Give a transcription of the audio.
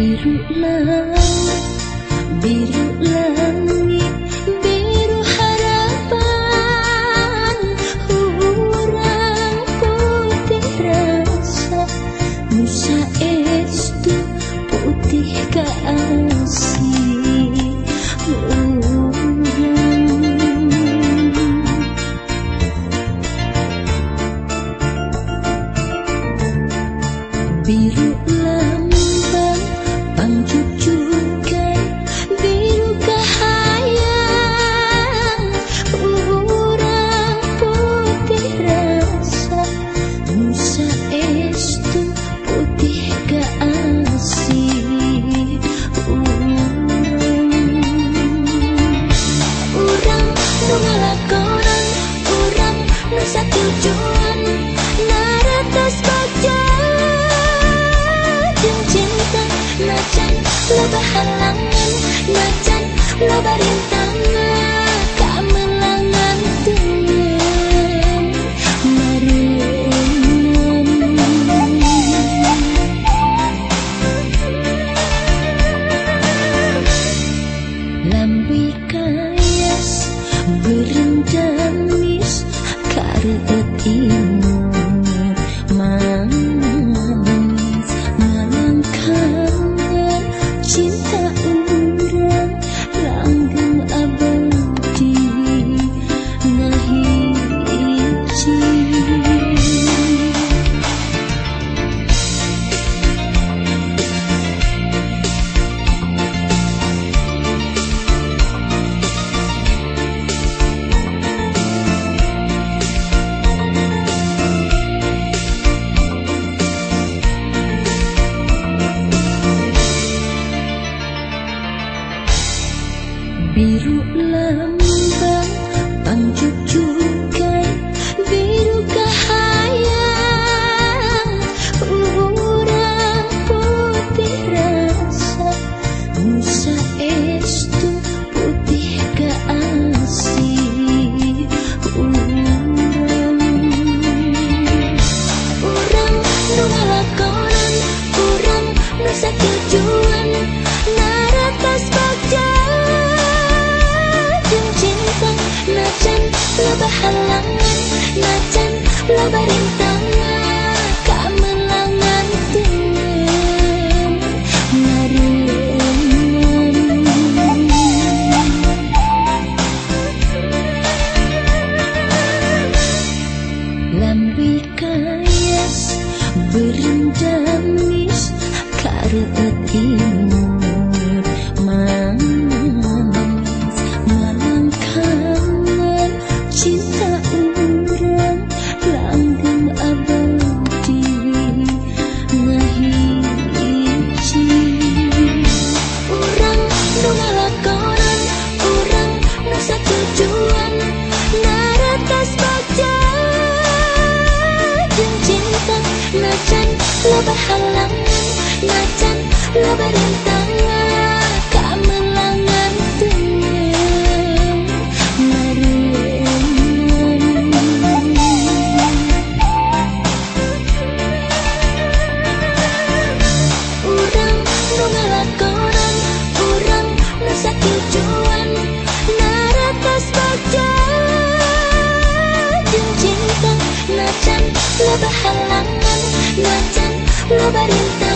biru langit biru harapan hurang putih rasa nusa estu putih kasih biru Lebah halangan, macan lo berintangan biru lembang tancap curah halangan macan loba rintangan ka melangan tenen ngaringan lambi kayas berindamis kareta timur berhalang Macan labirinta nobody